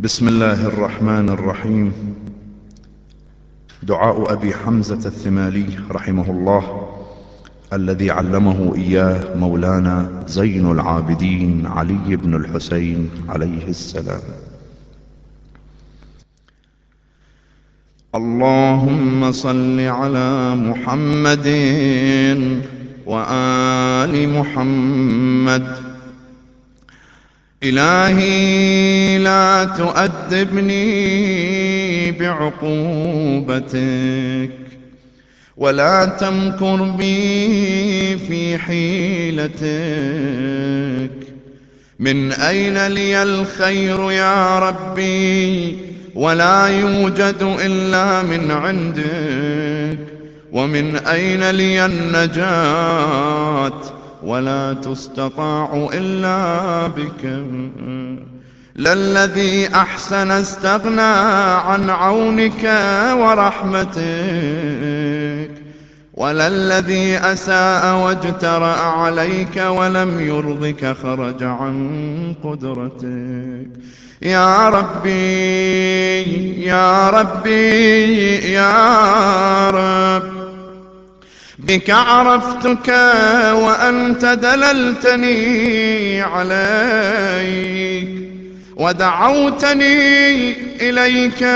بسم الله الرحمن الرحيم. دعاء أبي حمزة الثمالي رحمه الله الذي علمه إياه مولانا زين العابدين علي بن الحسين عليه السلام. اللهم صل على محمد وآل محمد إلهي لا تؤدبني بعقوبتك ولا تمكر بي في حيلتك. من أين لي الخير يا ربي؟ ولا يوجد إلا من عندك. ومن أين لي النجاة؟ ولا تستطاع إلا بك. للذي أحسن استغنى عن عونك ورحمتك. وللذي أساء واجترأ عليك ولم يرضك خرج عن قدرتك. يا ربي يا ربي يا رب. بك عرفتك وأنت دللتني عليك ودعوتني إليك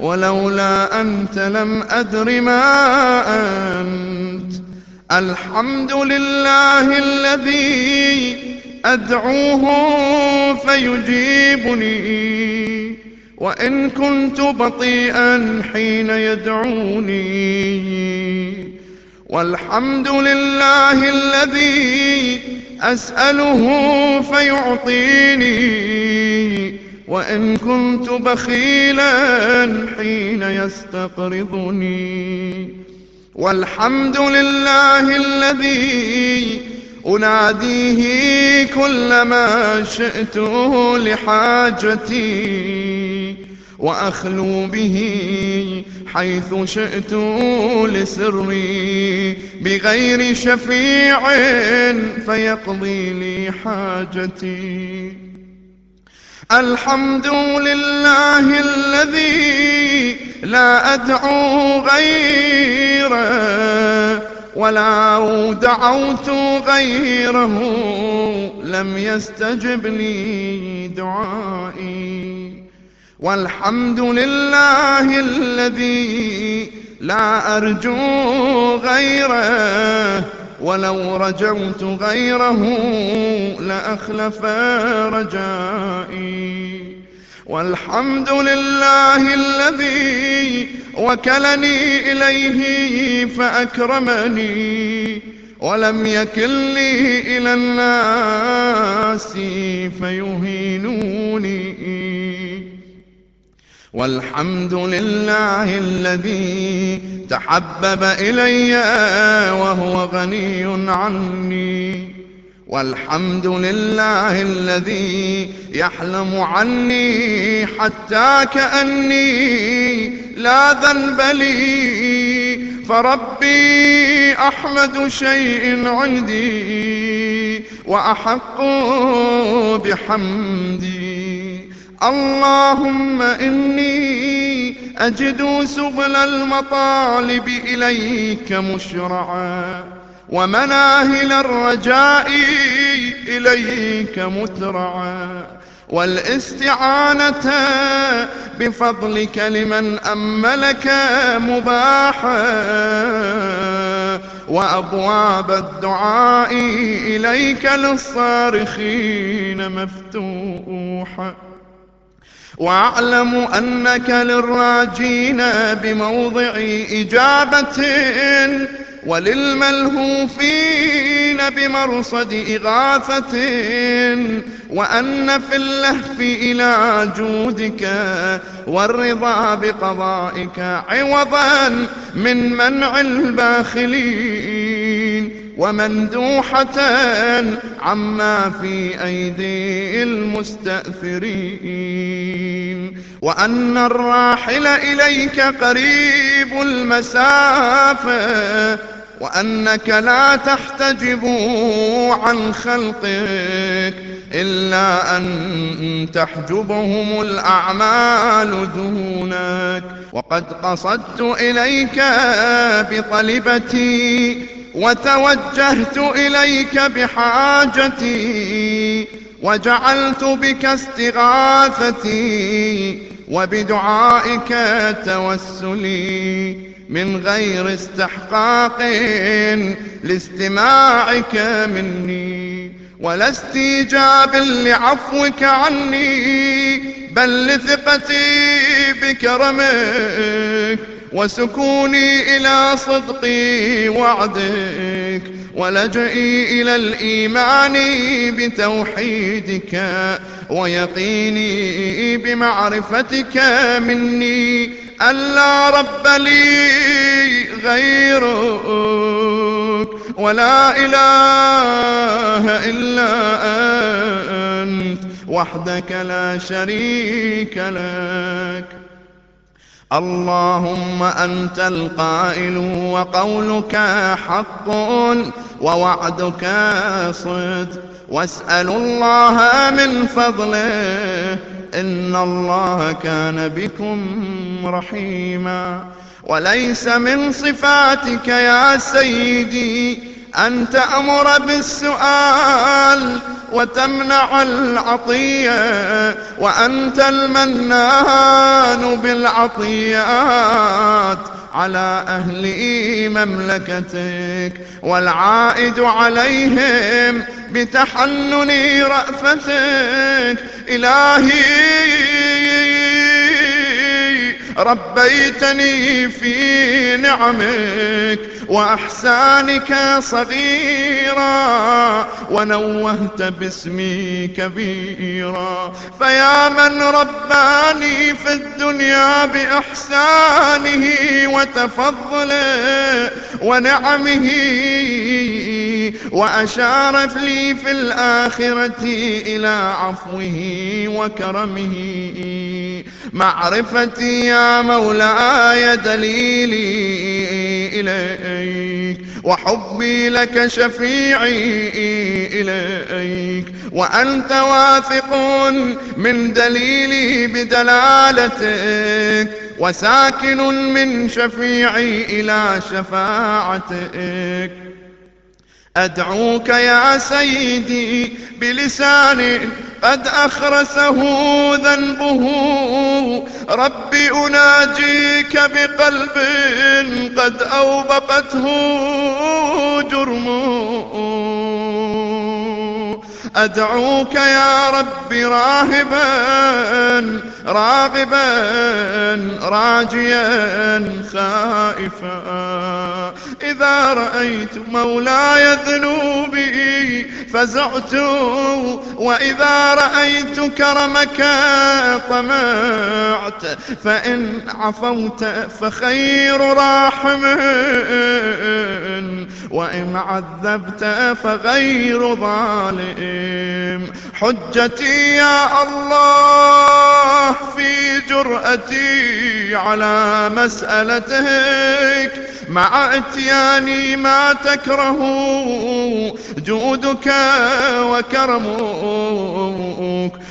ولولا أنت لم أدر ما أنت الحمد لله الذي أدعوه فيجيبني وإن كنت بطيئا حين يدعوني. والحمد لله الذي أسأله فيعطيني. وإن كنت بخيلا حين يستقرضني. والحمد لله الذي أناديه كلما شئت لحاجتي. وأخلو به حيث شئت لسري بغير شفيع فيقضي لي حاجتي. الحمد لله الذي لا أدعو غيره ولو دعوت غيره لم يستجب لي دعائي. والحمد لله الذي لا أرجو غيره ولو رجوت غيره لأخلف رجائي. والحمد لله الذي وكلني إليه فأكرمني ولم يكلني إلى الناس فيهينوني. والحمد لله الذي تحبب إلي وهو غني عني. والحمد لله الذي يحلم عني حتى كأني لا ذنب لي. فربي أحمد شيء عندي وأحق بحمدي. اللهم إني أجد سبل المطالب إليك مشرعا ومناهل الرجاء إليك مترعا والاستعانة بفضلك لمن أملك مباحا وأبواب الدعاء إليك للصارخين مفتوحا واعلم أنك للراجين بموضع إجابة وللملهوفين بمرصد إغاثة وأن في اللهف إلى جودك والرضا بقضائك عوضا من منع الباخلين. ومندوحة عما في أيدي المستأثرين. وأن الراحل إليك قريب المسافة وأنك لا تحتجب عن خلقك إلا أن تحجبهم الأعمال دونك. وقد قصدت إليك بطلبتي وتوجهت إليك بحاجتي وجعلت بك استغاثتي وبدعائك توسلي من غير استحقاق لاستماعك مني ولا استيجاب لعفوك عني بل لثقتي بكرمك. وسكوني إلى صدق وعدك ولجئي إلى الإيمان بتوحيدك ويقيني بمعرفتك مني ألا رب لي غيرك ولا إله إلا أنت وحدك لا شريك لك اللهم أنت القائل وقولك حق ووعدك صدق. واسأل الله من فضله. إن الله كان بكم رحيما. وليس من صفاتك يا سيدي أن تأمر بالسؤال وتمنع العطية وأنت المنان بالعطيات على أهل مملكتك والعائد عليهم بتحنن رأفتك. إلهي ربيتني في نعمك وأحسانك صغيرا ونوهت باسمي كبيرا فيا من رباني في الدنيا بإحسانه وتفضله ونعمه وأشار لي في الآخرة إلى عفوه وكرمه معرفتي يا مولاي دليلي إليك وحبي لك شفيعي إليك وأنت واثق من دليلي بدلالتك وساكن من شفيعي إلى شفاعتك. أدعوك يا سيدي بلسان قد أخرسه ذنبه. ربي أناجيك بقلب قد أوبقته جرمه. أدعوك يا رب راهبا راغبا راجيا خائفا. إذا رأيت مولاي ذنوبي فزعت وإذا رأيت كرمك طمعت. فإن عفوت فخير راحم وإن عذبت فغير ظالم. حجتي يا الله في جرأتي على مسألتك. مع إتياني ما تكره جودك وكرمك.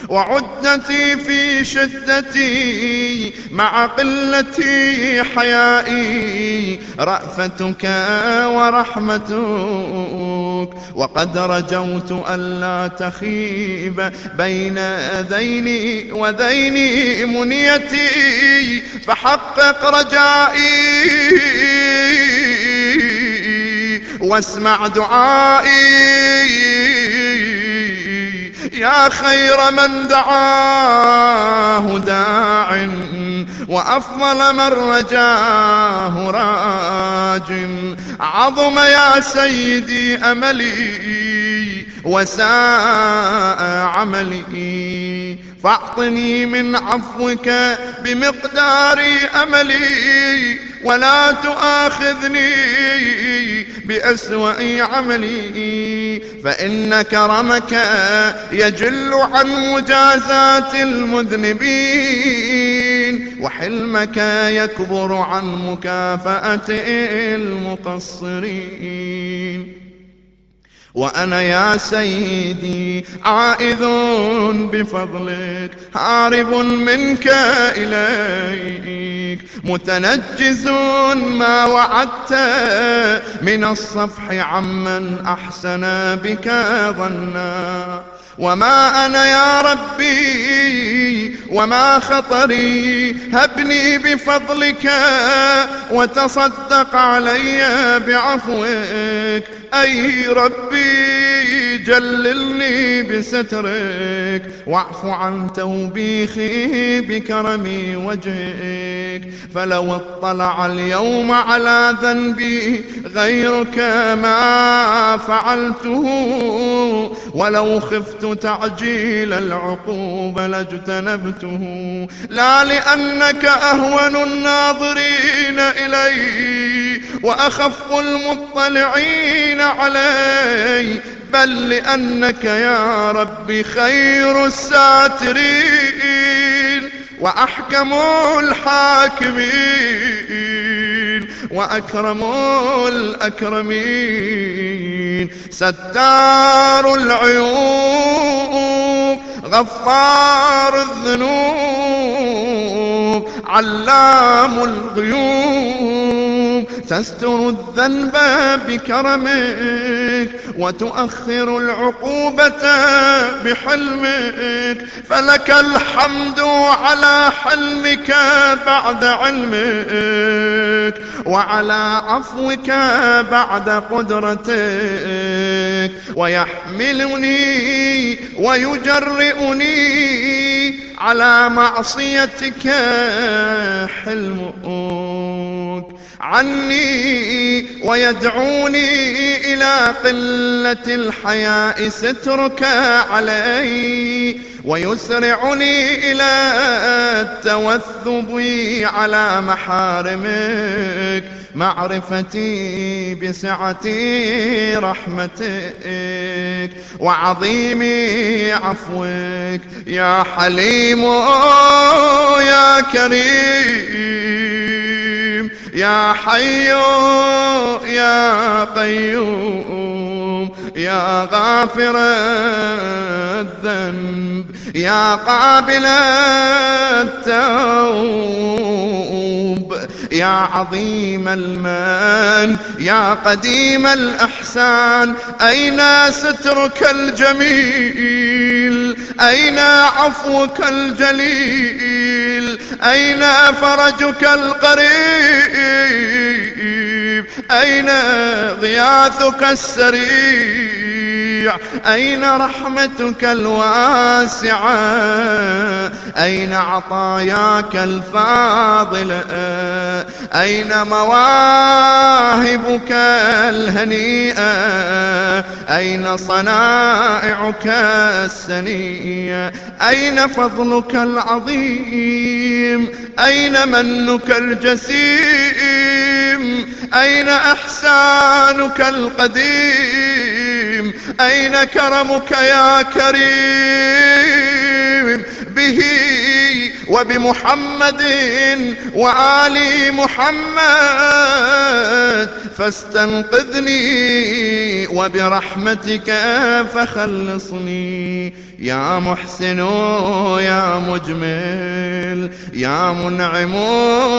وعدتي في شدتي مع قلتي حيائي. رأفتك ورحمتك. وقد رجوت ألا تخيب بين ذيني وذيني منيتي فحقق رجائي. واسمع دعائي. يا خير من دعاه داع وأفضل من رجاه راج. عظم يا سيدي أملي. وساء عملي. فأعطني من عفوك بمقدار أملي ولا تؤاخذني بأسوأ عملي. فإن كرمك يجل عن مجازات المذنبين وحلمك يكبر عن مكافأة المقصرين. وأنا يا سيدي عائذ بفضلك هارب منك إليك متنجز ما وعدت من الصفح عمن أحسن بك ظنا. وما أنا يا ربي وما خطري هبني بفضلك وتصدق علي بعفوك. أي ربي جللني بسترك واعف عن توبيخي بكرم وجهك فلو اطلع اليوم على ذنبي غيرك ما فعلته ولو خفت تعجيل العقوبة لاجتنبته لا لأنك أهون الناظرين إلي وأخف المطلعين علي بل لأنك يا ربي خير الساترين وأحكم الحاكمين وأكرم الأكرمين. ستار العيوب غفار الذنوب علام الغيوب. تستر الذنب بكرمك وتؤخر العقوبة بحلمك. فلك الحمد على حلمك بعد علمك وعلى عفوك بعد قدرتك. ويحملني ويجرئني على معصيتك حلمك. عني ويدعوني إلى قلة الحياء سترك علي ويسرعني إلى التوثب على محارمك معرفتي بسعة رحمتك وعظيم عفوك. يا حليم يا كريم. يا حي يا قيوم يا غافر الذنب يا قابل التوب. يا عظيم المن يا قديم الأحسان أين سترك الجميل؟ أين عفوك الجليل؟ أين فرجك القريب؟ أين غياثك السريع؟ أين رحمتك الواسعة؟ أين عطاياك الفاضلة؟ أين مواهبك الهنيئة؟ أين صنائعك السنية أين فضلك العظيم؟ أين منك الجسيم؟ أين إحسانك القديم؟ أين كرمك يا كريم؟ به وبمحمد وآل محمد فاستنقذني وبرحمتك فخلصني. يا محسن يا مجمل يا منعم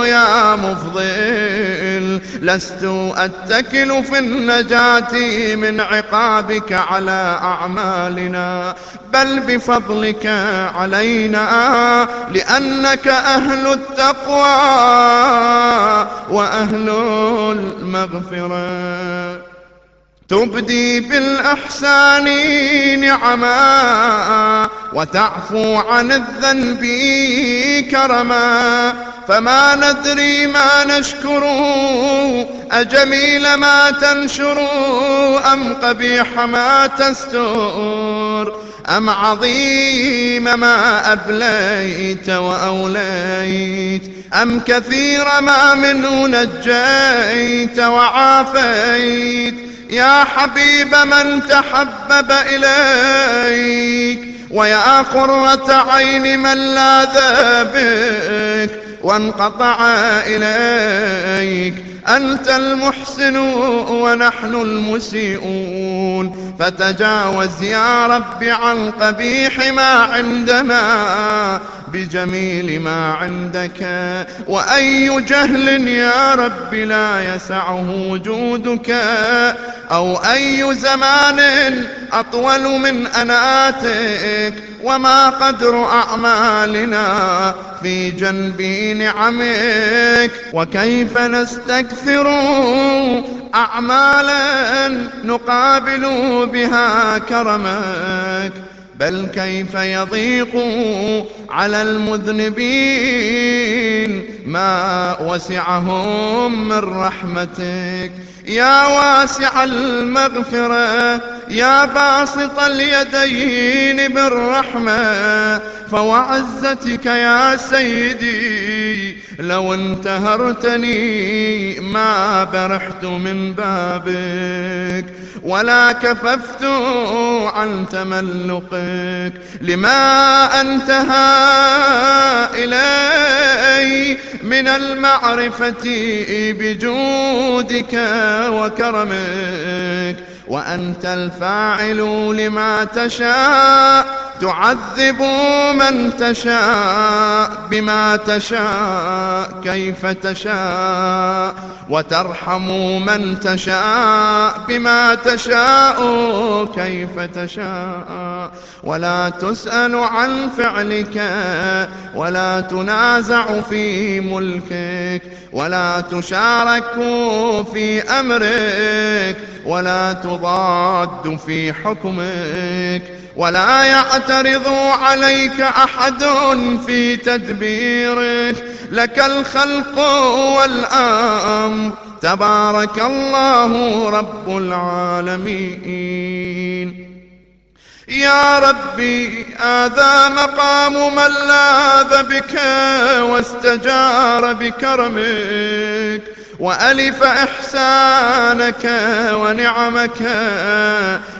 يا مفضل. لست أتكل في النجاة من عقابك على أعمالنا بل بفضلك علينا لأنك أهل التقوى وأهل المغفرة. تبدي بالأحسان نعما وتعفو عن الذنب كرما فما ندري ما نشكر أجميل ما تنشر أم قبيح ما تستر أم عظيم ما أبليت وأوليت أم كثير ما منه نجيت وعافيت يا حبيب من تحبب إليك ويا قرة عين من لاذ بك وانقطع إليك. أنت المحسن ونحن المسيئون. فتجاوز يا رب عن قبيح ما عندنا. بجميل ما عندك. وأي جهل يا رب لا يسعه وجودك. أو أي زمان أطول من أناتك. وما قدر أعمالنا في جنب نعمك. وكيف نستكثر أعمالا نقابل بها كرمك. بل كيف يضيق على المذنبين ما وسعهم من رحمتك يا واسع المغفرة يا باسط اليدين بالرحمة فوعزتك يا سيدي لو انتهرتني ما برحت من بابك ولا كففت عن تملقك لما أنتهى إلي من المعرفة بجودك. وكرمك. وأنت الفاعل لما تشاء. تعذب من تشاء بما تشاء كيف تشاء. وترحم من تشاء بما تشاء كيف تشاء. ولا تسأل عن فعلك ولا تنازع في ملكك. ولا تشارك في أمرك. ولا تضاد في حكمك ولا يعترض عليك أحد في تدبيرك. لك الخلق والأمر تبارك الله رب العالمين. يا ربي هذا مقام من لاذ بك واستجار بكرمك. وألف إحسانك ونعمك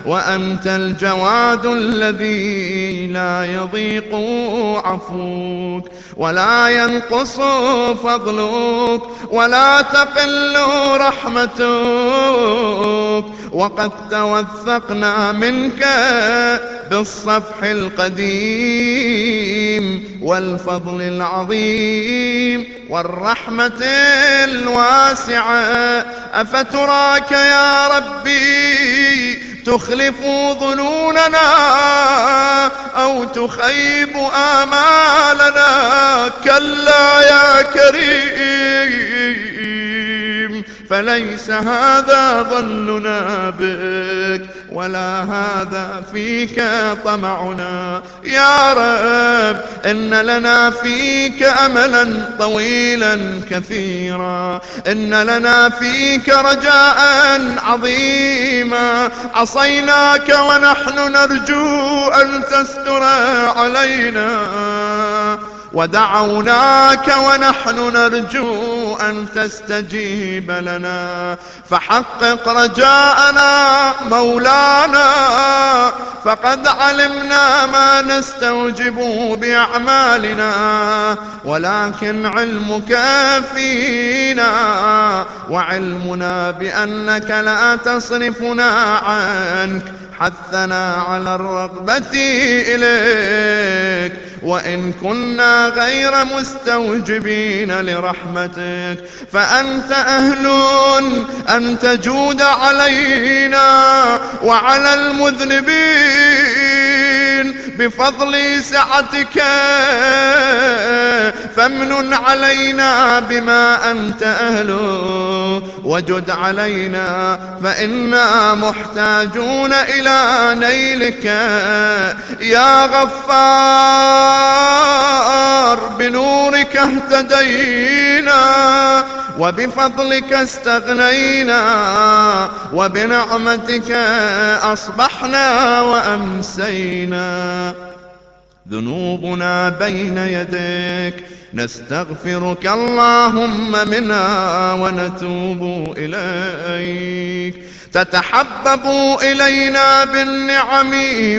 وأنت الجواد الذي لا يضيق عفوك ولا ينقص فضلك ولا تقل رحمتك وقد توثقنا منك بالصفح القديم والفضل العظيم والرحمة الواسعة أفتراك يا ربي تخلف ظنوننا أو تخيب آمالنا؟ كلا يا كريم. فليس هذا ظننا بك ولا هذا فيك طمعنا. يا رب إن لنا فيك أملا طويلا كثيرا. إن لنا فيك رجاء عظيما. عصيناك ونحن نرجو أن تستر علينا. ودعوناك ونحن نرجو أن تستجيب لنا. فحقق رجاءنا مولانا. فقد علمنا ما نستوجب بأعمالنا. ولكن علمك فينا. وعلمنا بأنك لا تصرفنا عنك. حثنا على الرغبة إليك. وإن كنا غير مستوجبين لرحمتك فأنت أهل أن تجود علينا وعلى المذنبين. بفضل سعتك. فامن علينا بما أنت أهله. وجد علينا فإنا محتاجون إلى نيلك. يا غفار بنورك اهتدينا. وبفضلك استغنينا. وبنعمتك أصبحنا وأمسينا. ذنوبنا بين يديك. نستغفرك اللهم منا ونتوب إليك. تتحبب إلينا بالنعم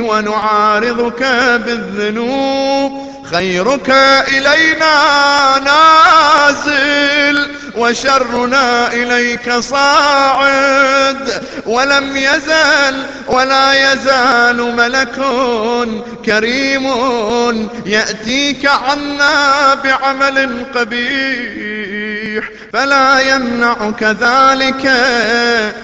ونعارضك بالذنوب. خيرك إلينا نازل وشرنا إليك صاعد. ولم يزل ولا يزال ملك كريم يأتيك عنا بعمل قبيح فلا يمنعك ذلك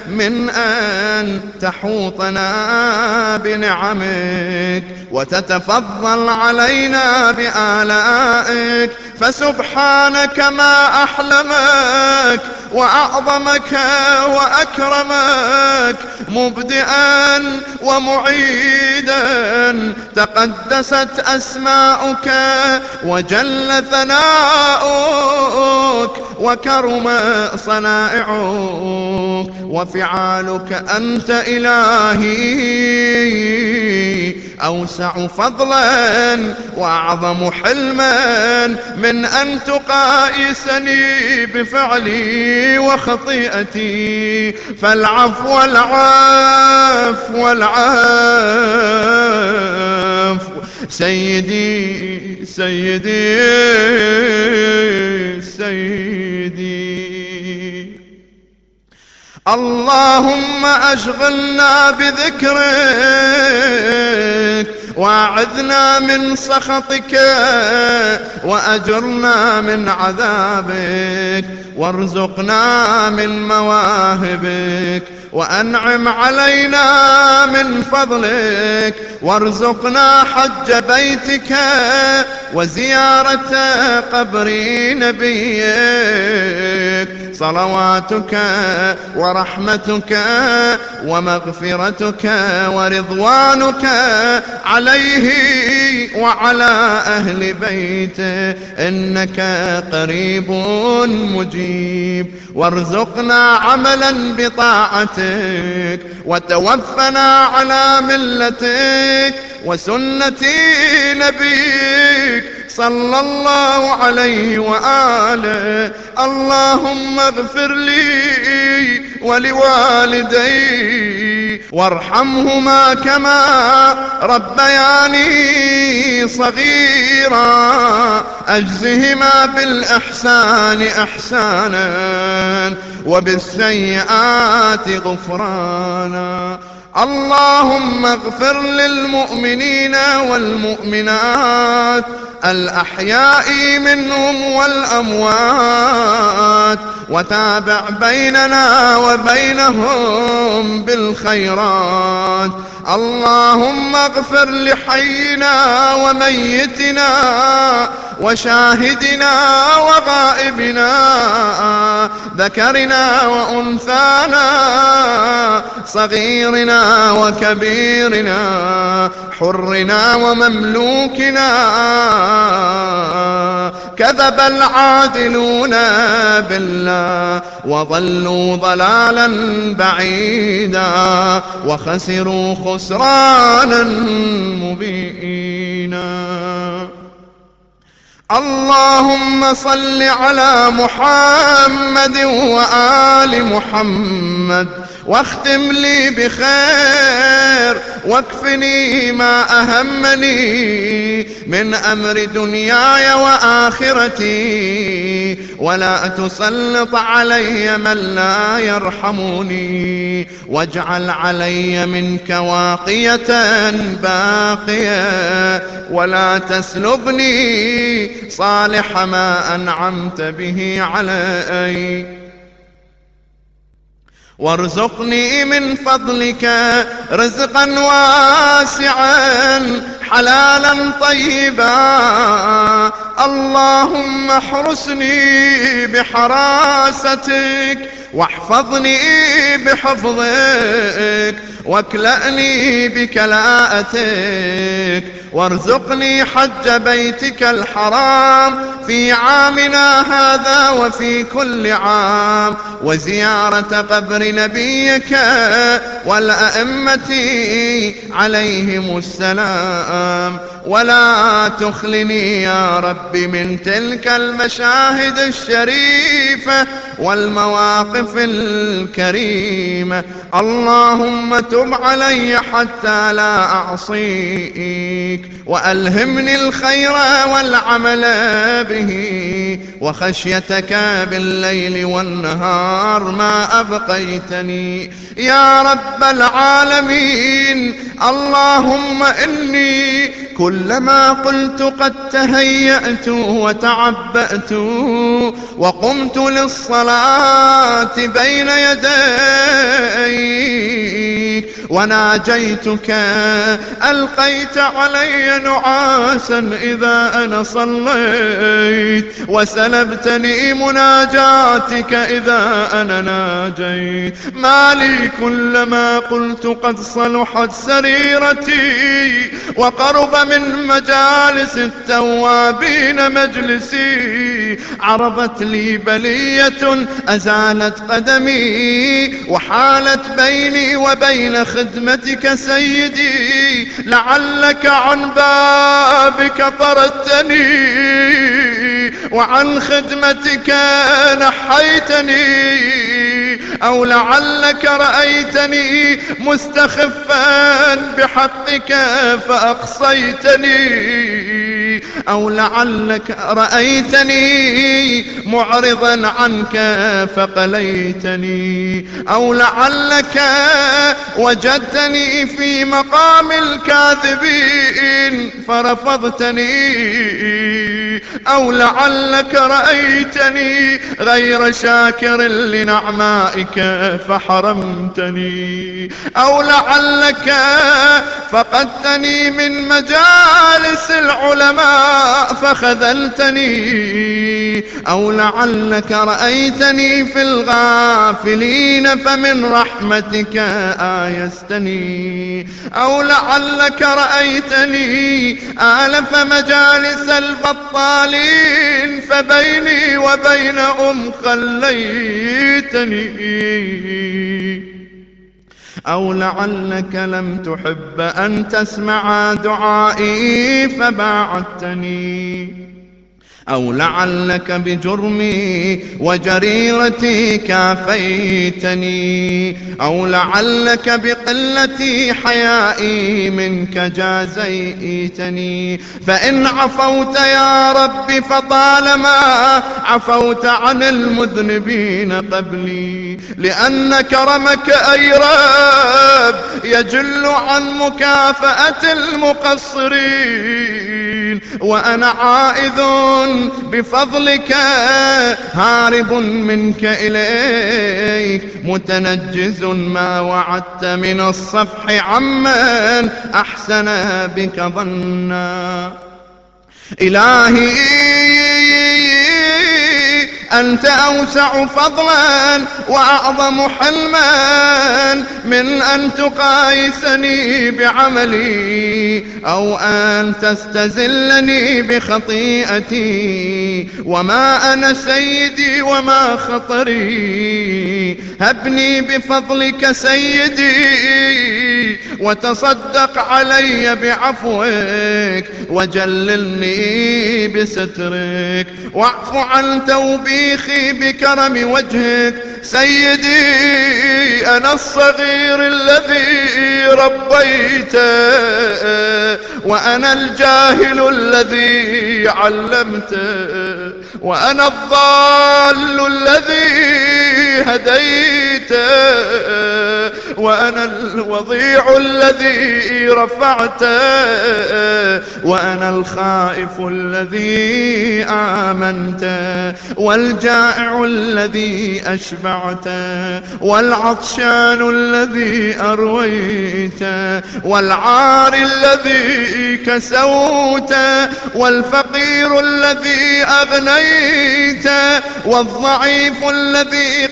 من أن تحوطنا بنعمك وتتفضل علينا بآلائك. فسبحانك ما أحلمك وأعظمك وأكرمك مبدئا ومعيدا تقدست أسماؤك وجل ثناؤك وكرم صنائعك وفعالك أنت إلهي أوسع فضلا وأعظم حلما من أن تقايسني بفعلي وخطيئتي فالعفو والعفو والعفو سيدي سيدي سيدي. اللهم أشغلنا بذكرك وأعذنا من سخطك وأجرنا من عذابك وارزقنا من مواهبك وأنعم علينا من فضلك وارزقنا حج بيتك وزيارة قبر نبيك. صلواتك ورحمتك ومغفرتك ورضوانك عليه وعلى أهل بيته. إنك قريب مجيب. وارزقنا عملا بطاعتك وتوفنا على ملتك وسنة نبيك صلى الله عليه وآله. اللهم اغفر لي ولوالدي وارحمهما كما ربياني صغيرا. أجزهما بالإحسان إحسانا وبالسيئات غفرانا. اللهم اغفر للمؤمنين والمؤمنات الأحياء منهم والأموات وتابع بيننا وبينهم بالخيرات. اللهم اغفر لحينا وميتنا وشاهدنا وغائبنا. ذكرنا وأنثانا صغيرنا وكبيرنا حرنا ومملوكنا. كذب العادلون بالله. وضلوا ضلالا بعيدا وخسروا خسرانا مبينا اللهم صل على محمد وآل محمد واختم لي بخير واكفني ما أهمني من أمر دنياي وآخرتي ولا تسلط علي من لا يرحمني واجعل علي منك واقية باقية ولا تسلبني صالح ما أنعمت به علي. وارزقني من فضلك رزقا واسعا حلالا طيبا. اللهم احرسني بحراستك واحفظني بحفظك واكلأني بكلاءتك وارزقني حج بيتك الحرام في عامنا هذا وفي كل عام وزيارة قبر نبيك والأئمة عليهم السلام. ولا تخلني يا رب من تلك المشاهد الشريفة والمواقف الكريمة. اللهم تب علي حتى لا أعصيك وألهمني الخير والعمل به وخشيتك بالليل والنهار ما أبقيتني. يا رب العالمين اللهم إني كلما قلت قد تهيأت وتعبأت وقمت للصلاة بين وناجيتك ألقيت علي نعاسا إذا أنا صليت وسلبتني مناجاتك إذا أنا ناجيت. ما لي كلما قلت قد صلحت سريرتي وقرب من مجالس التوابين مجلسي. عرضت لي بلية أزالت قدمي وحالت بيني وبين خدمتك سيدي لعلك عن بابك طردتني. وعن خدمتك نحيتني أو لعلك رأيتني مستخفا بحقك فأقصيتني. أو لعلك رأيتني معرضا عنك فقليتني أو لعلك وجدتني في مقام الكاذبين فرفضتني أو لعلك رأيتني غير شاكر لنعمائك فحرمتني. أو لعلك فقدتني من مجالس العلماء فخذلتني. أو لعلك رأيتني في الغافلين فمن رحمتك آيستني. أو لعلك رأيتني آلف مجالس البطالين فبيني وبينهم خليتني أو لعلك لم تحب أن تسمع دعائي فباعدتني. أو لعلك بجرمي وجريرتي كافيتني أو لعلك بقلة حيائي منك جازيتني. فإن عفوت يا رب فطالما عفوت عن المذنبين قبلي لأن كرمك أي رب يجل عن مكافأة المقصرين. وأنا عائذ بفضلك هارب منك إليك متنجز ما وعدت من الصفح عمن أحسن بك ظنا. إلهي أنت أوسع فضلا وأعظم حلما من أن تقايسني بعملي أو أن تستزلني بخطيئتي. وما أنا سيدي وما خطري. هبني بفضلك سيدي وتصدق علي بعفوك وجللني بسترك. واعف عن توبيخي بكرم وجهك. سيدي أنا الصغير الذي ربيته وأنا الجاهل الذي علمته وأنا الضال الذي هديته. وأنا الوضيع الذي رفعته وأنا الخائف الذي آمنته والجائع الذي أشبعته والعطشان الذي أرويته والعار الذي كسوته والفقير الذي أغنيت والضعيف الذي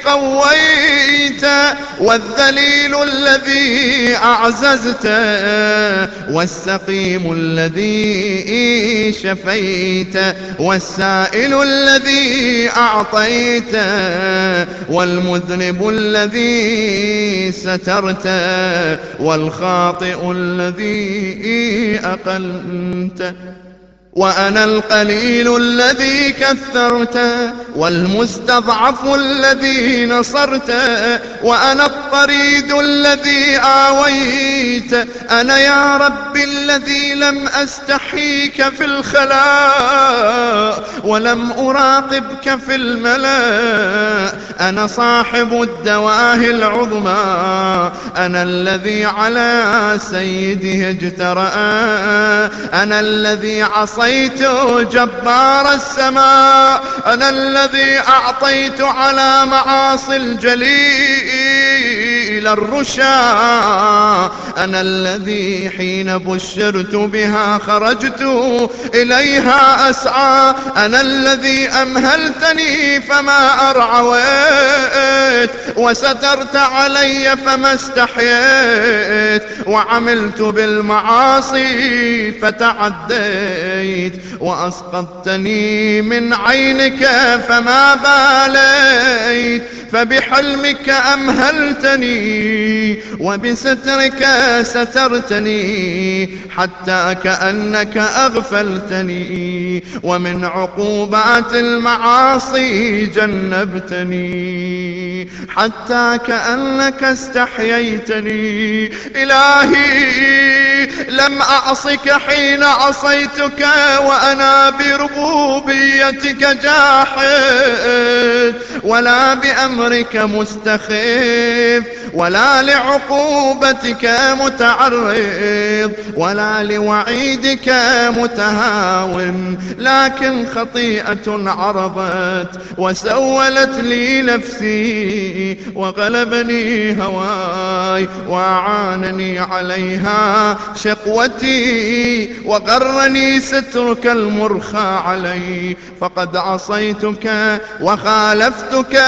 قويت والذليل الذي أعززت والسقيم الذي شفيت والسائل الذي أعطيت والمذنب الذي سترت والخاطئ الذي أقلت وأنا القليل الذي كثرت والمستضعف الذي نصرت وأنا الطريد الذي آويت أنا يا رب الذي لم أستحيك في الخلاء ولم أراقبك في الملاء أنا صاحب الدواهي العظمى أنا الذي على سيده اجترأ أنا الذي عصى أعطيت جبار السماء أنا الذي أعطيت على معاصي الجليل. الرشا. أنا الذي حين بشرت بها خرجت إليها أسعى. أنا الذي أمهلتني فما أرعويت. وسترت علي فما استحييت. وعملت بالمعاصي فتعديت. وأسقطتني من عينك فما باليت. فبحلمك أمهلتني وبسترك سترتني حتى كأنك أغفلتني. ومن عقوبات المعاصي جنبتني. حتى كأنك استحييتني. إلهي لم أعصك حين عصيتك وأنا بربوبيتك جاحد ولا بأمرك مستخف ولا لعقوبتك متعرض ولا لوعيدك متهاون. لكن خطيئة عرضت وسولت لي نفسي. وغلبني هواي وأعانني عليها شقوتي وغرني سترك المرخى علي. فقد عصيتك وخالفتك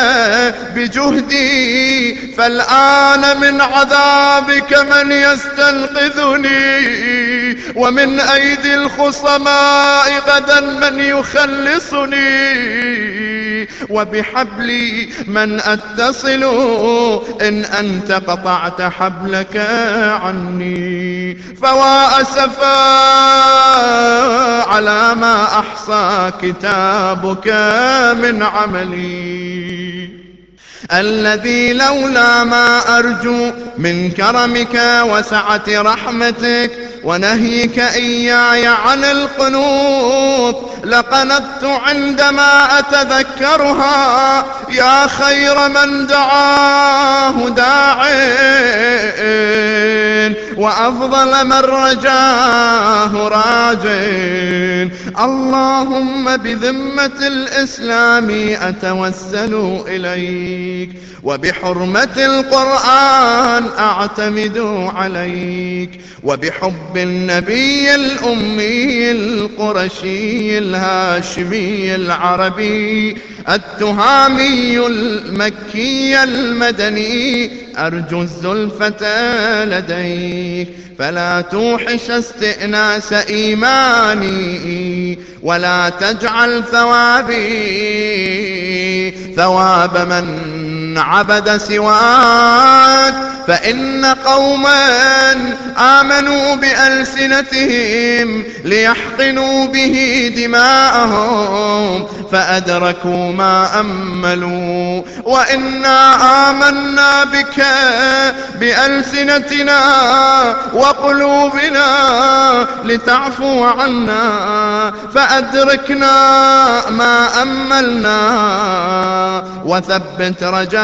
بجهدي فالآن من عذابك من يستنقذني. ومن أيدي الخصماء غدا من يخلصني. وبحبلي من أتصل إن أنت قطعت حبلك عني فوا أسفا على ما أحصى كتابك من عملي. الذي لولا ما أرجو من كرمك وسعة رحمتك ونهيك إياي عن القنوط. لقنطت عندما أتذكرها. يا خير من دعاه داع وأفضل من رجاه راج اللهم بذمة الإسلام أتوسل إليك وبحرمة القرآن أعتمد عليك وبحب النبي الأمي القرشي الهاشمي العربي التهامي المكي المدني أرجو الزلفة لديك. فلا توحش استئناس إيماني ولا تجعل ثوابي ثواب من عبد سواك فإن قوما آمنوا بألسنتهم ليحقنوا به دماءهم فأدركوا ما أملوا. وإنا آمنا بك بألسنتنا وقلوبنا لتعفو عنا فأدركنا ما أملنا. وثبت رجاءنا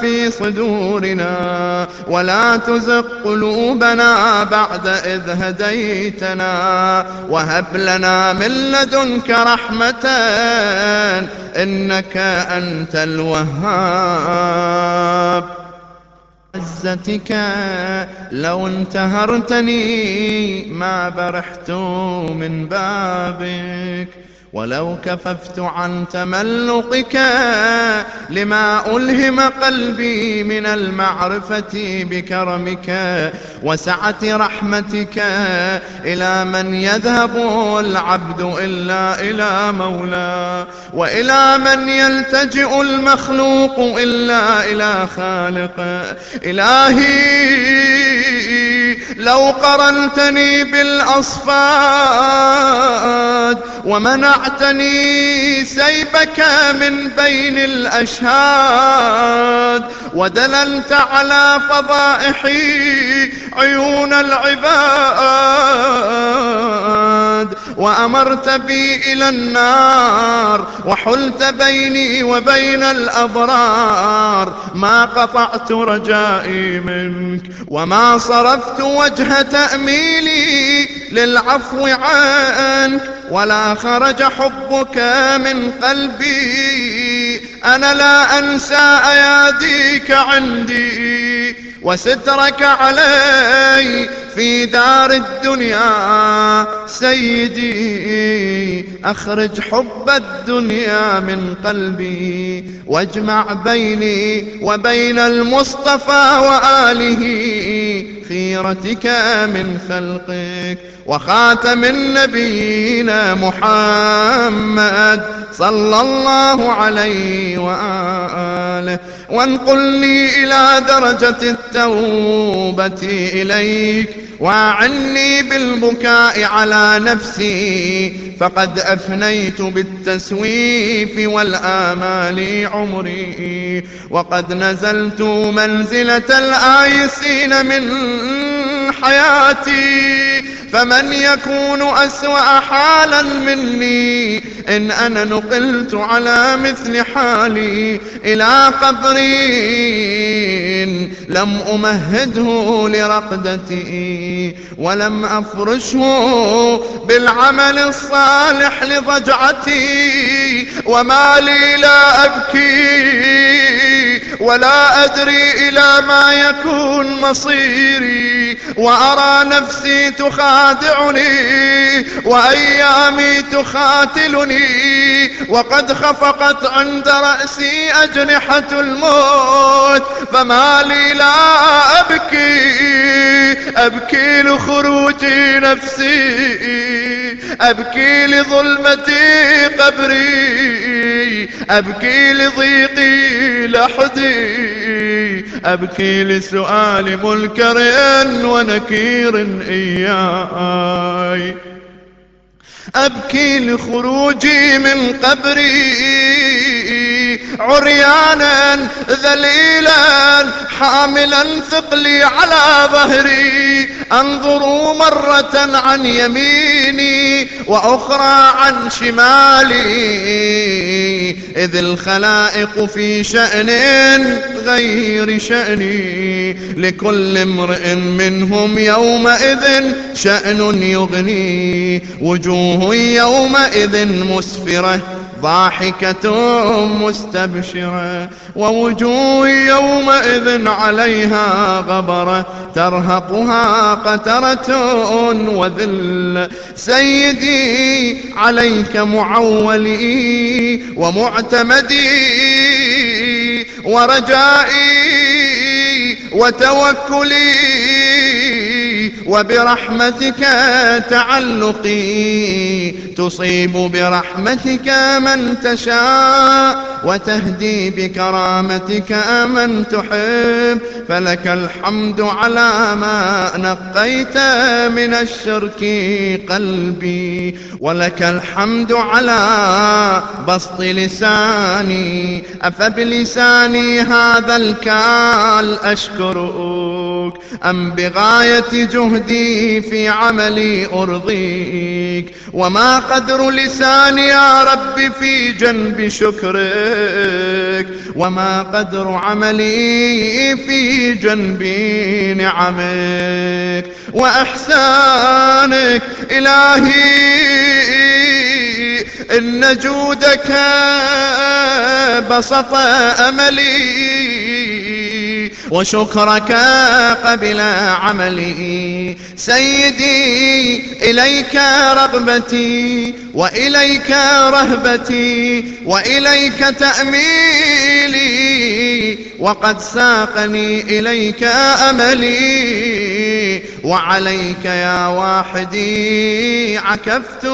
في صدورنا ولا تزق قلوبنا بعد إذ هديتنا وهب لنا من لدنك رحمة إنك أنت الوهاب. عزتك لو انتهرتني ما برحت من بابك. ولو كففت عن تملقك لما ألهم قلبي من المعرفة بكرمك وسعة رحمتك إلى من يذهب العبد إلا إلى مولاه وإلى من يلتجئ المخلوق إلا إلى خالقه إلهي لو قرنتني بالأصفاد ومنعتني سيفك من بين الأشهاد ودللت على فضائحي عيون العباد وأمرت بي إلى النار وحلت بيني وبين الأضرار ما قطعت رجائي منك وما صرفت وجه تأميلي للعفو عنك ولا خرج حبك من قلبي. أنا لا أنسى أياديك عندي وسترك علي في دار الدنيا. سيدي أخرج حب الدنيا من قلبي واجمع بيني وبين المصطفى وآله خيرتك من خلقك وخاتم النبيين محمد. صلى الله عليه وآله. وانقلني إلى درجة التوبة إليك وعني بالبكاء على نفسي فقد أفنيت بالتسويف والآمال عمري. وقد نزلت منزلة الآيسين من حياتي. فمن يكون أسوأ حالا مني إن أنا نقلت على مثل حالي إلى قبري لم أمهده لرقدتي ولم أفرشه بالعمل الصالح لضجعتي وما لي لا أبكي ولا أدري إلى ما يكون مصيري وأرى نفسي تخادعني وأيامي تخاتلني وقد خفقت عند رأسي أجنحة الموت فما لي لا أبكي أبكي لخروج نفسي أبكي لظلمتي قبري أبكي لضيقي لحدي أبكي لسؤال منكر ونكير إياي أبكي لخروجي من قبري. عريانا ذليلا حاملا ثقلي على ظهري. أنظر مرة عن يميني وأخرى عن شمالي. إذ الخلائق في شأن غير شأني. لكل امرئ منهم يومئذ شأن يغني. وجوه يومئذ مسفرة ضاحكة مستبشرة. ووجوه يومئذ عليها غبرة ترهقها قترة وذل. سيدي عليك معولي ومعتمدي ورجائي وتوكلي وبرحمتك تعلقي. تصيب برحمتك من تشاء وتهدي بكرامتك من تحب. فلك الحمد على ما نقيت من الشرك قلبي. ولك الحمد على بسط لساني. أفبلساني هذا الكال أم بغاية جهدي في عملي أرضيك؟ وما قدر لساني يا رب في جنب شكرك؟ وما قدر عملي في جنب نعمك؟ وإحسانك إلهي إن جودك بسط أملي. وشكرك قبل عملي. سيدي إليك رغبتي وإليك رهبتي وإليك تأميلي. وقد ساقني إليك أملي. وعليك يا واحدي عكفت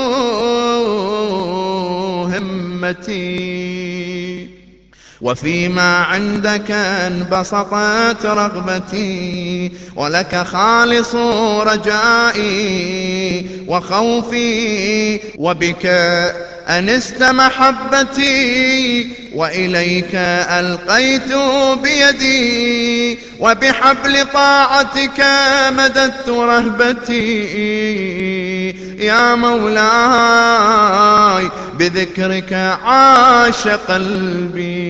همتي. وفيما عندك انبسطت رغبتي ولك خالص رجائي وخوفي وبك أنست محبتي وإليك ألقيت بيدي وبحبل طاعتك مددت رهبتي يا مولاي بذكرك عاش قلبي.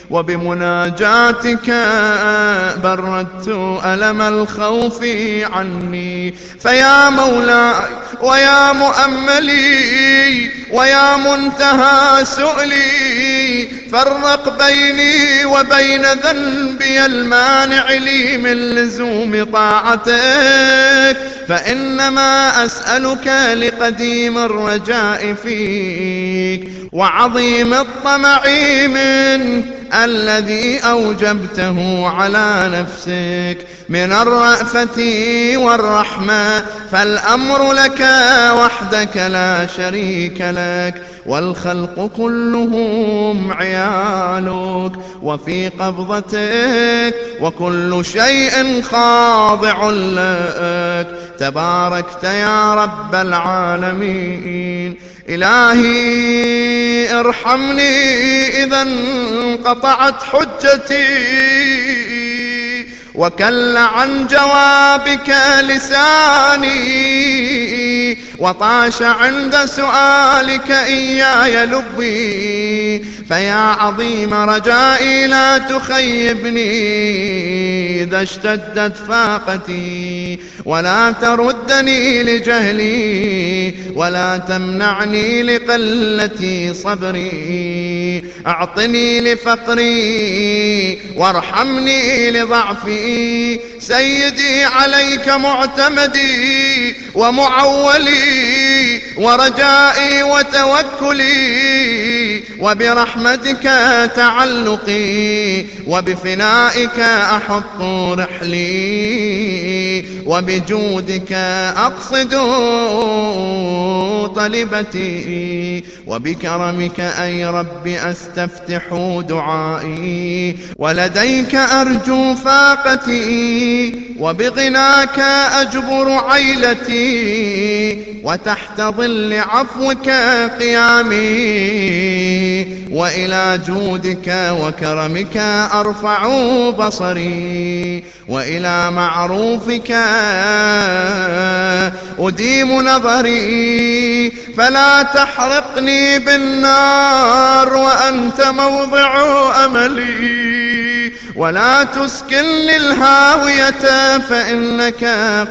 وبمناجاتك بردت ألم الخوف عني. فيا مولاي ويا مؤملي ويا منتهى سؤلي فرق بيني وبين ذنبي المانع لي من لزوم طاعتك. فإنما أسألك لقديم الرجاء فيك وعظيم الطمع منك. الذي أوجبته على نفسك من الرأفة والرحمة فالأمر لك وحدك لا شريك لك والخلق كلهم عيالك وفي قبضتك وكل شيء خاضع لك. تباركت يا رب العالمين. إلهي ارحمني إذا انقطعت حجتي. وكل عن جوابك لساني وطاش عند سؤالك إياي لبي فيا عظيم رجائي لا تخيبني إذا اشتدت فاقتي ولا تردني لجهلي ولا تمنعني لقلة صبري أعطني لفقري وارحمني لضعفي سيدي عليك معتمدي ومعولي ورجائي وتوكلي وبرحمتك تعلقي وبفنائك أحط رحلي وبجودك أقصد طلبتي وبكرمك أي رب أستفتح دعائي ولديك أرجو فاقتي وبغناك أجبر عيلتي وتحت ظل عفوك قيامي وإلى جودك وكرمك أرفع بصري وإلى معروفك أديم نظري. فلا تحرقني بالنار وأنت موضع أملي. ولا تسكنني الهاوية فإنك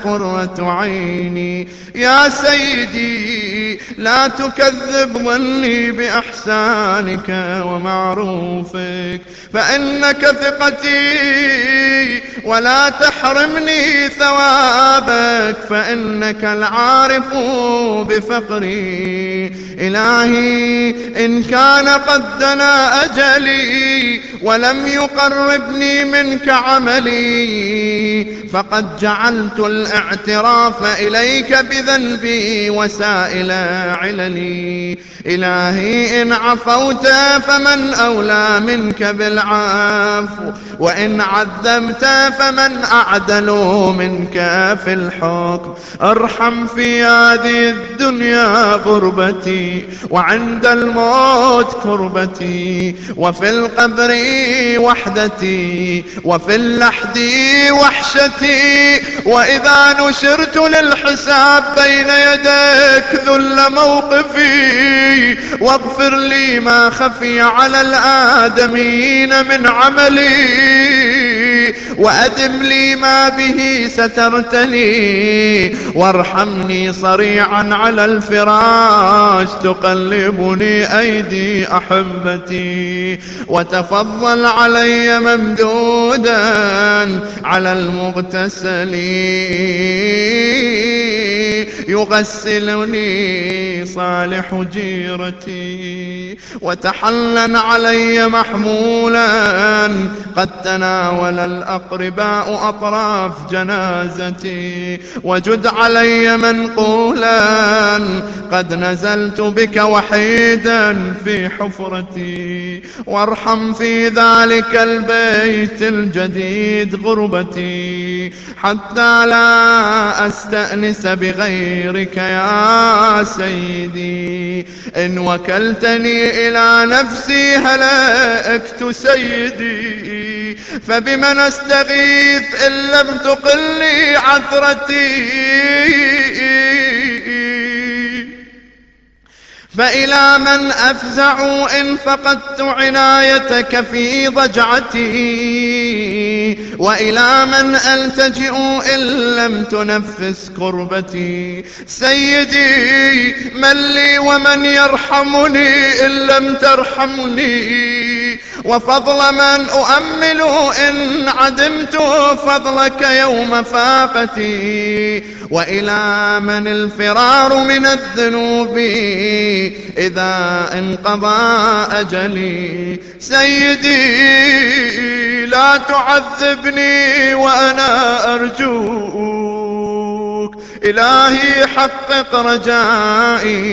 قرة عيني يا سيدي لا تكذب ظني بأحسانك ومعروفك فإنك ثقتي ولا تحرمني ثوابك فإنك العارف بفقري. إلهي إن كان قد دنا أجلي ولم يقربني منك عملي فقد جعلت الاعتراف إليك بذنبي وسائل عللي إلهي إن عفوت فمن أولى منك بالعفو وإن عذبت فمن أعدل منك في الحكم. أرحم في هذه الدنيا غربتي وعند الموت كربتي وفي القبر وحدتي وفي اللحد وحشتي وإذا نشرت للحساب بين يديك ذل موقفي واغفر لي ما خفي على الآدمين من عملي. وأدم لي ما به سترتني وارحمني صريعا على الفراش تقلبني أيدي أحبتي وتفضل علي ممدودا على المغتسلين يغسلني صالح جيرتي وتحلن علي محمولا قد تناول الأقرباء أطراف جنازتي. وجد علي منقولا قد نزلت بك وحيدا في حفرتي. وارحم في ذلك البيت الجديد غربتي. حتى لا أستأنس بغيرك يا سيدي. إن وكلتني إلى نفسي هلأكت سيدي. فبمن استغيث إن لم تقلي عثرتي؟ فإلى من أفزع إن فقدت عنايتك في ضجعتي؟ وإلى من ألتجئ إن لم تنفس كربتي؟ سيدي من لي ومن يرحمني إن لم ترحمني؟ وفضل من أؤمل إن عدمت فضلك يوم فاقتي وإلى من الفرار من الذنوب إذا انقضى أجلي سيدي لا تعذبني وأنا أرجوك إلهي حقق رجائي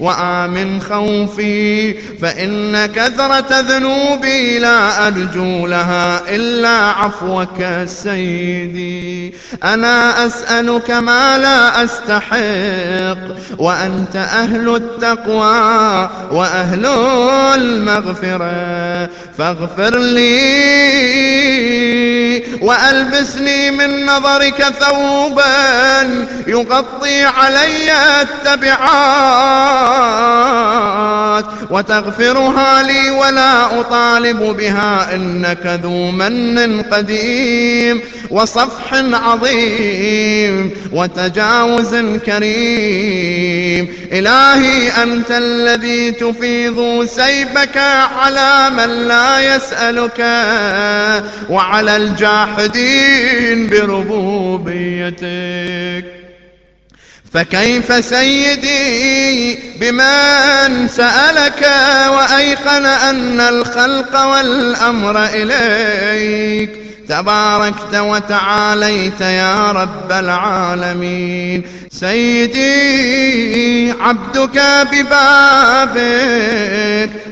وآمن خوفي فإن كثرة ذنوبي لا أرجو لها إلا عفوك سيدي. أنا أسألك ما لا أستحق وأنت أهل التقوى وأهل المغفرة. فاغفر لي وألبسني من نظرك ثوبا يغطي علي التبعات وتغفرها لي ولا أطالب بها إنك ذو من قديم وصفح عظيم وتجاوز كريم. إلهي أنت الذي تفيض سيفك على من لا يسألك وعلى الجاحدين بربوبيتك فكيف سيدي بمن سألك وأيقن أن الخلق والأمر إليك؟ تباركت وتعاليت يا رب العالمين. سيدي عبدك ببابك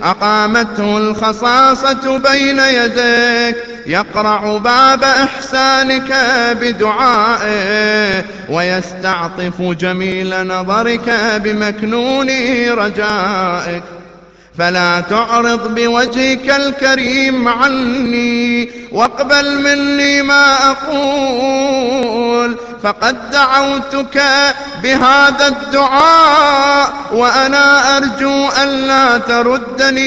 أقامته الخصاصة بين يديك. يقرع باب إحسانك بدعائه ويستعطف جميل نظرك بمكنون رجائك. فلا تعرض بوجهك الكريم عني واقبل مني ما أقول. فقد دعوتك بهذا الدعاء وأنا أرجو أن لا تردني.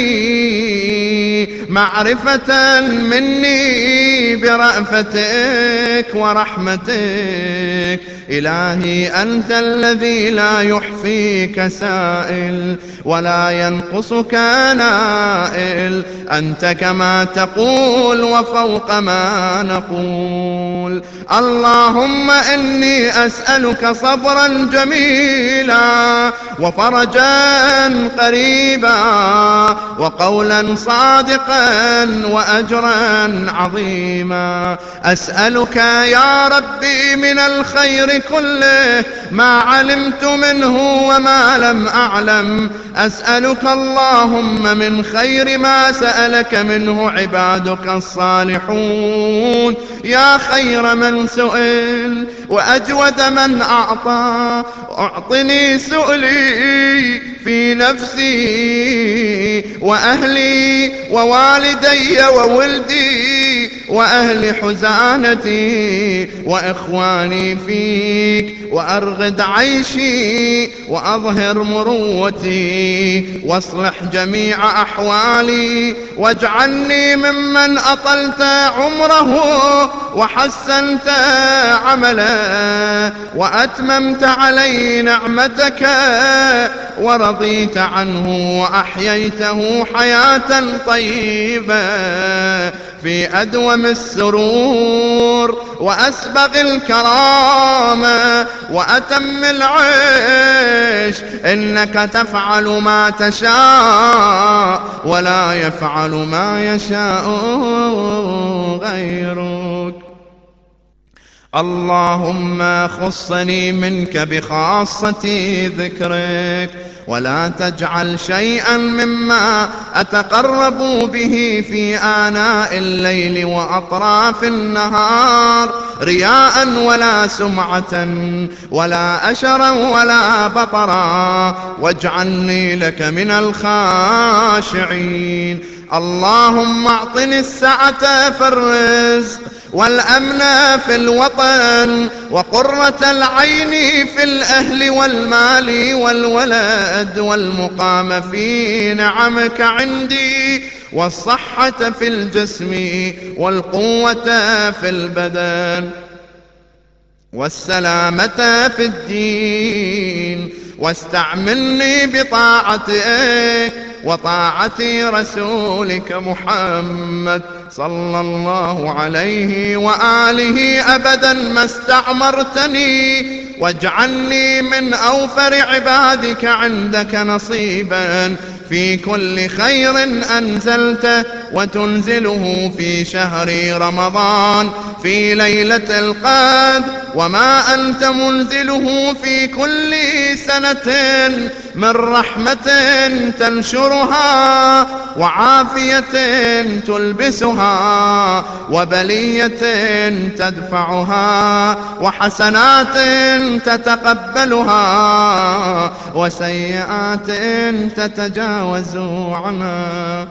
معرفة مني برأفتك ورحمتك. إلهي أنت الذي لا يحفيك سائل ولا ينقصك نائل. أنت كما تقول وفوق ما نقول. اللهم إني أسألك صبرا جميلا وفرجا قريبا وقولا صادقا وأجرا عظيما. أسألك يا ربي من الخير كله ما علمت منه وما لم أعلم. أسألك اللهم من خير ما سألك منه عبادك الصالحون. يا خير من سئل وأجود من أعطى. أعطني سؤلي في نفسي وأهلي ووالدي وولدي وأهل حزانتي وإخواني فيك وأرغد عيشي وأظهر مروتي واصلح جميع أحوالي واجعلني ممن أطلت عمره وحسنت عمله وأتممت علي نعمتك ورضيت عنه وأحييته حياة طيبة. في أدوم السرور وأسبغ الكرامة وأتم العيش إنك تفعل ما تشاء ولا يفعل ما يشاء غيرك اللهم خصني منك بخاصة ذكرك ولا تجعل شيئا مما أتقرب به في آناء الليل وأطراف النهار رياء ولا سمعة ولا أشرا ولا بطرا واجعلني لك من الخاشعين. اللهم أعطني السعة في الرزق والأمن في الوطن وقرة العين في الأهل والمال والولد والمقام في نعمك عندي والصحة في الجسم والقوة في البدن والسلامة في الدين واستعملني بطاعتك وطاعة رسولك محمد صلى الله عليه وآله أبدا ما استعمرتني واجعلني من أوفر عبادك عندك نصيبا. في كل خير أنزلته وتنزله في شهر رمضان في ليلة القدر. وما أنت منزله في كل سنة من رحمة تنشرها وعافية تلبسها وبلية تدفعها وحسنات تتقبلها وسيئات تتجاوز عنها.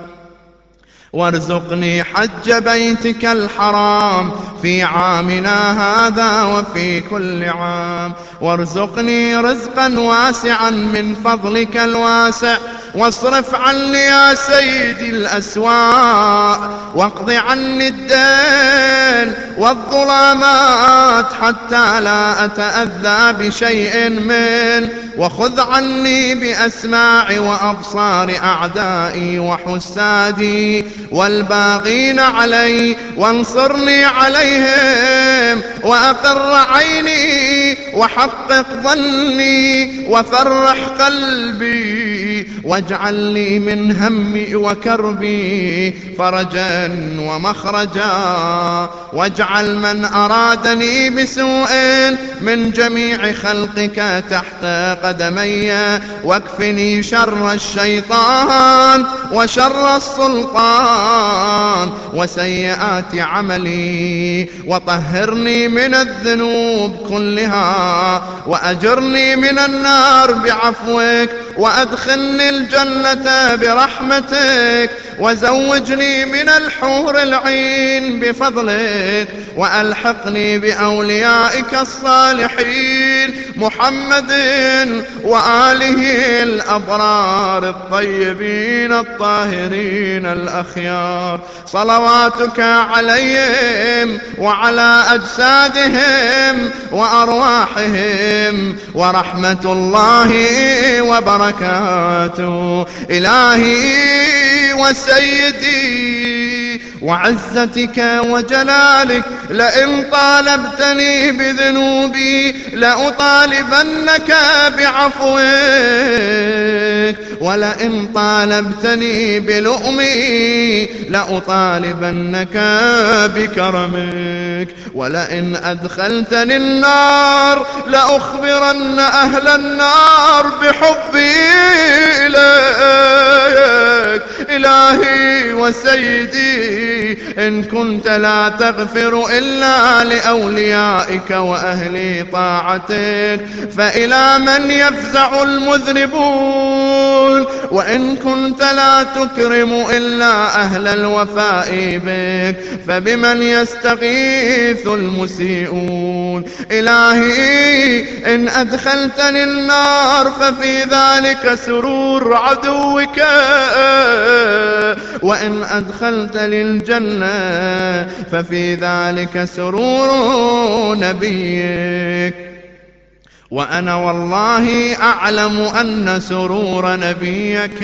وارزقني حج بيتك الحرام في عامنا هذا وفي كل عام. وارزقني رزقا واسعا من فضلك الواسع. واصرف عني يا سيدي الأسواء واقض عني الدين والظلامات حتى لا أتأذى بشيء من. وخذ عني بأسماع وأبصار أعدائي وحسادي والباغين علي وانصرني عليهم وأقر عيني وحقق ظني وفرح قلبي واجعل لي من همي وكربي فرجا ومخرجا. واجعل من أرادني بسوء من جميع خلقك تحت قدمي. واكفني شر الشيطان وشر السلطان وسيئات عملي. وطهرني من الذنوب كلها وأجرني من النار بعفوك. وأدخلني الجنة برحمتك وزوجني من الحور العين بفضلك وألحقني بأوليائك الصالحين محمد وآله الأبرار الطيبين الطاهرين الأخيار. صلواتك عليهم وعلى أجسادهم وأرواحهم ورحمة الله وبركاته. إلهي وسيدي وعزتك وجلالك لئن طالبتني بذنوبي لأطالبنك بعفوك. ولئن طالبتني بلؤمي لأطالبنك بكرمك. ولئن أدخلتني النار لأخبرن أهل النار بحبي إليك. إلهي وسيدي إن كنت لا تغفر إلا لأوليائك وأهل طاعتك فإلى من يفزع المذنبون؟ وإن كنت لا تكرم إلا أهل الوفاء بك فبمن يستغيث المسيئون؟ إلهي إن أدخلتني النار ففي ذلك سرور عدوك وإن أدخلت للجنة ففي ذلك سرور نبيك. وأنا والله أعلم أن سرور نبيك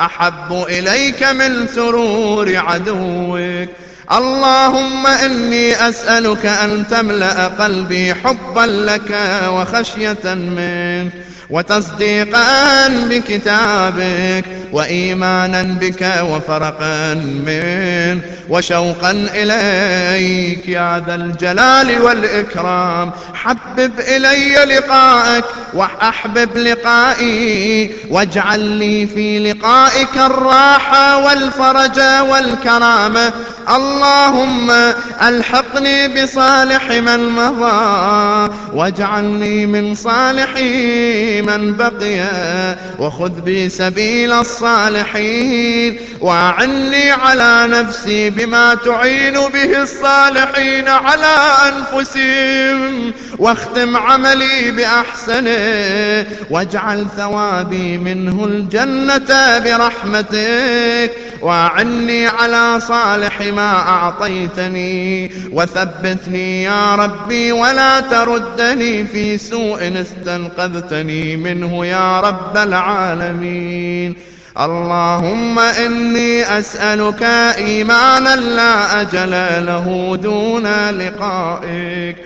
أحب إليك من سرور عدوك. اللهم إني أسألك أن تملأ قلبي حبا لك وخشية منك. وتصديقا بكتابك وإيمانا بك وفرقا منك وشوقا إليك يا ذا الجلال والإكرام. حبب إلي لقائك وأحبب لقائي واجعل لي في لقائك الراحة والفرج والكرامة اللهم ألحقني بصالح من مضى واجعلني من صالح من بقي وخذ بي سبيل الصالحين وأعني على نفسي بما تعين به الصالحين على أنفسهم واختم عملي بأحسنه واجعل ثوابي منه الجنة برحمتك وأعني على صالح ما أعطيتني. وثبتني يا ربي ولا تردني في سوء استنقذتني منه يا رب العالمين. اللهم إني أسألك إيمانا لا أجل له دون لقائك.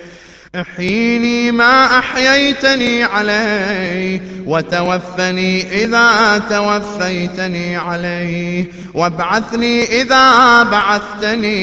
أحيني ما أحييتني عليه وتوفني إذا توفيتني عليه وابعثني إذا بعثتني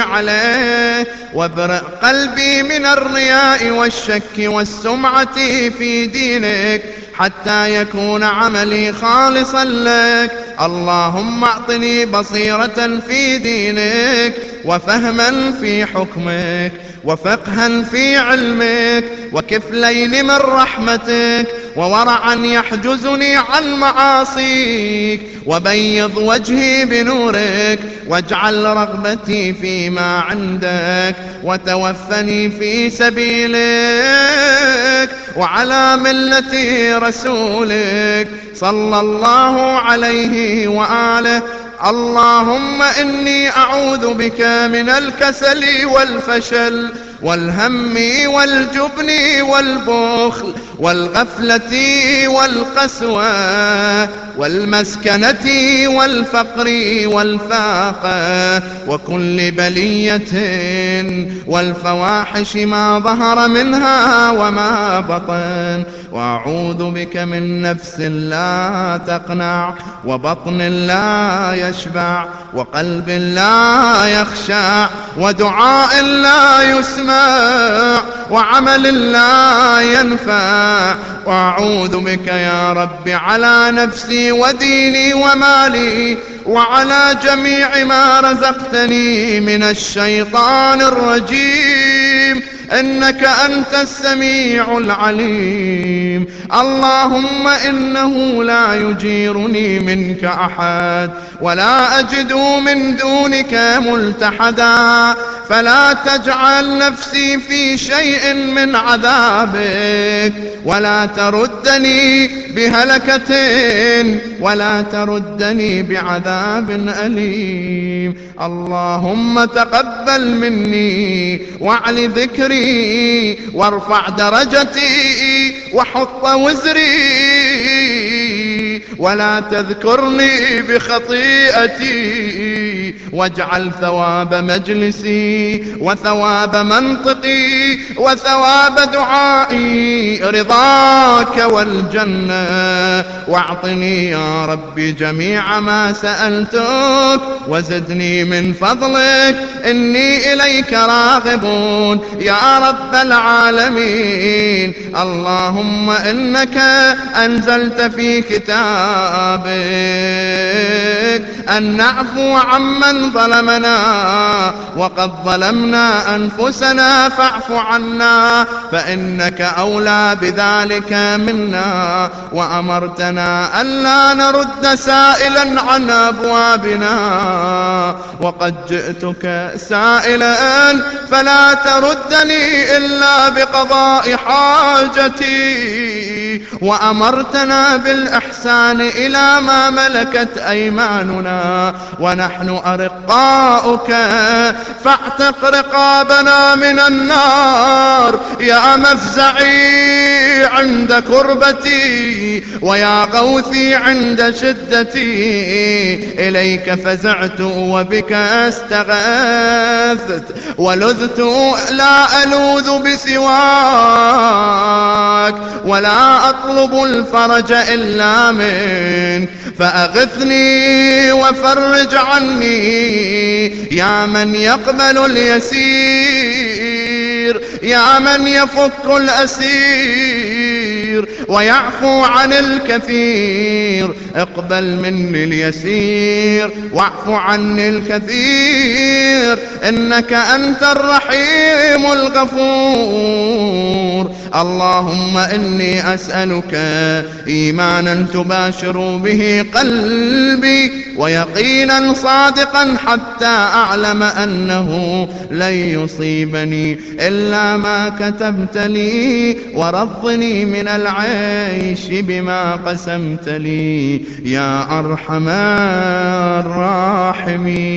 عليه. وابرئ قلبي من الرياء والشك والسمعة في دينك حتى يكون عملي خالصا لك. اللهم أعطني بصيرة في دينك وفهما في حكمك وفقها في علمك وكفلين من رحمتك وورعا يحجزني عن معاصيك وبيض وجهي بنورك واجعل رغبتي فيما عندك وتوفني في سبيلك وعلى ملة رسولك صلى الله عليه وآله اللهم إني أعوذ بك من الكسل والفشل. والهم والجبن والبخل والغفلة والقسوة والمسكنة والفقر والفاقة وكل بلية والفواحش ما ظهر منها وما بطن وأعوذ بك من نفس لا تقنع وبطن لا يشبع وقلب لا يخشع ودعاء لا يسمع وعمل لا ينفع. وأعوذ بك يا رب على نفسي وديني ومالي وعلى جميع ما رزقتني من الشيطان الرجيم. إنك أنت السميع العليم. اللهم إنه لا يجيرني منك أحد ولا أجد من دونك ملتحدا. فلا تجعل نفسي في شيء من عذابك ولا تردني بهلكة ولا تردني بعذاب أليم. اللهم تقبل مني واعل ذكري وارفع درجتي وحط وزري. ولا تذكرني بخطيئتي. واجعل ثواب مجلسي وثواب منطقي وثواب دعائي رضاك والجنة. واعطني يا رب جميع ما سألتك وزدني من فضلك. إني إليك راغب يا رب العالمين. اللهم إنك أنزلت في كتابك أن نعفو عمن ظلمنا وقد ظلمنا أنفسنا فاعف عنا فإنك أولى بذلك منا وأمرتنا ألا نرد سائلا عن أبوابنا وقد جئتك سائلا فلا تردني إلا بقضاء حاجتي وأمرتنا بالإحسان إلى ما ملكت أيماننا ونحن أرقاؤك. فاعتق رقابنا من النار. يا مفزعي عند كربتي ويا غوثي عند شدتي. إليك فزعت وبك استغاثت ولذت لا ألوذ بسواك. ولا أطلب الفرج إلا منك فأغثني وفرج عني يا من يقبل اليسير يا من يفك الأسير ويعفو عن الكثير. اقبل مني اليسير واعف عني الكثير إنك أنت الرحيم الغفور. اللهم إني أسألك إيمانا تباشر به قلبي ويقينا صادقا حتى أعلم أنه لن يصيبني إلا ما كتبت لي ورضني من العيش بما قسمت لي. يا أرحم الراحمين.